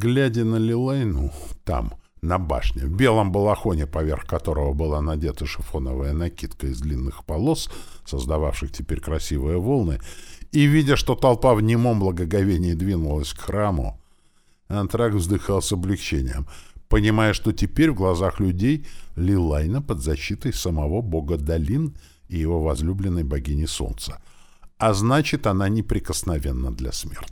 Глядя на Лилайну там, на башне, в белом балахоне, поверх которого была надета шифоновая накидка из длинных полос, создававших теперь красивые волны, и видя, что толпа в немом благоговении двинулась к храму, Антрак вздыхал с облегчением, понимая, что теперь в глазах людей Лилайна под защитой самого бога долин и его возлюбленной богини Солнца, а значит, она неприкосновенна для смерти.